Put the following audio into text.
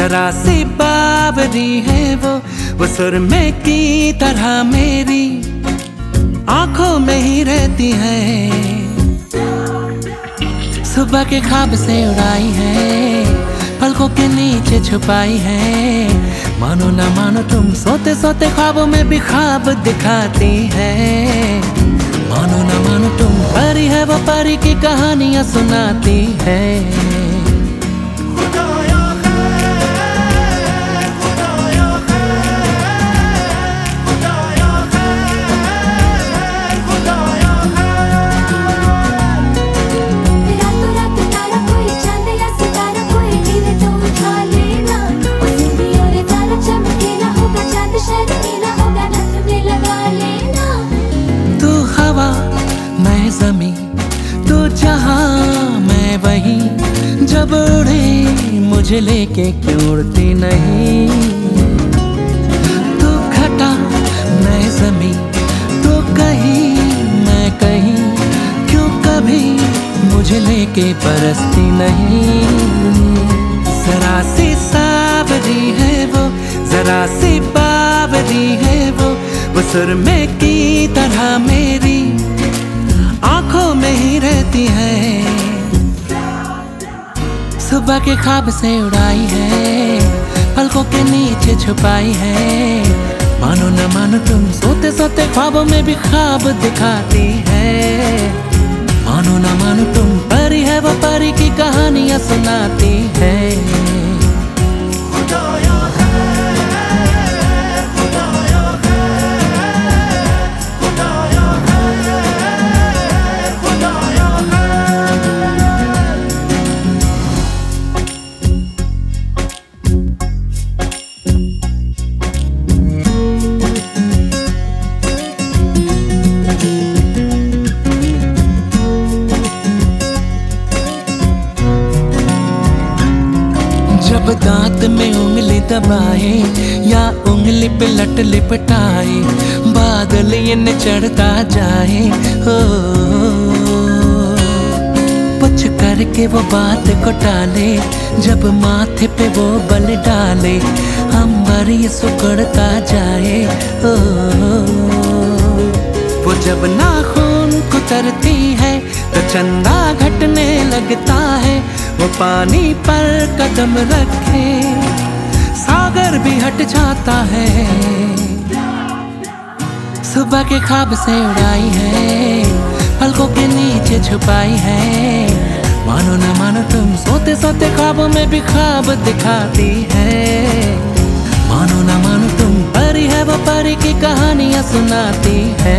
जरा सी बावरी है वो वो सुर में की तरह मेरी आँखों में ही रहती है। सुबह के खाब से उड़ाई है, पलकों के नीचे छुपाई है। मानो ना मानो तुम सोते सोते ख्वाबों में भी ख्वाब दिखाती है। मानो ना मानो तुम परी है, वो परी की कहानियाँ सुनाती है। जमी, तू जहाँ मैं वही, जब उड़े मुझे लेके क्यों उड़ती नहीं? तू घटा मैं जमी, तू कहीं मैं कहीं, क्यों कभी मुझे लेके परसती नहीं? जरा सी सावरी है वो, जरा सी बावरी है वो वो सुर में की तरह मेरी। आँखों में ही रहती है। सुबह के ख्वाब से उड़ाई है, पलकों के नीचे छुपाई है। मानो न मानो तुम सोते सोते ख्वाबों में भी ख्वाब दिखाती है। मानो न मानो तुम परी है, वो परी की कहानियाँ सुनाती है। दांत में उंगली दबाए, या उंगली पे लट लिपटाए, बादल ये न चढ़ता जाए हो कुछ करके वो बात को टाले, जब माथे पे वो बल डाले हम ये सुकड़ता जाए हो वो जब नाखून कुतरती है तो चंदा घटने लगता है वो पानी पर कदम रखे, सागर भी हट जाता है। सुबह के खाब से उड़ाई है, पलकों के नीचे छुपाई है। मानो न मानो तुम सोते सोते ख्वाबों में भी ख्वाब दिखाती है। मानो न मानो तुम परी है, वो परी की कहानियाँ सुनाती है।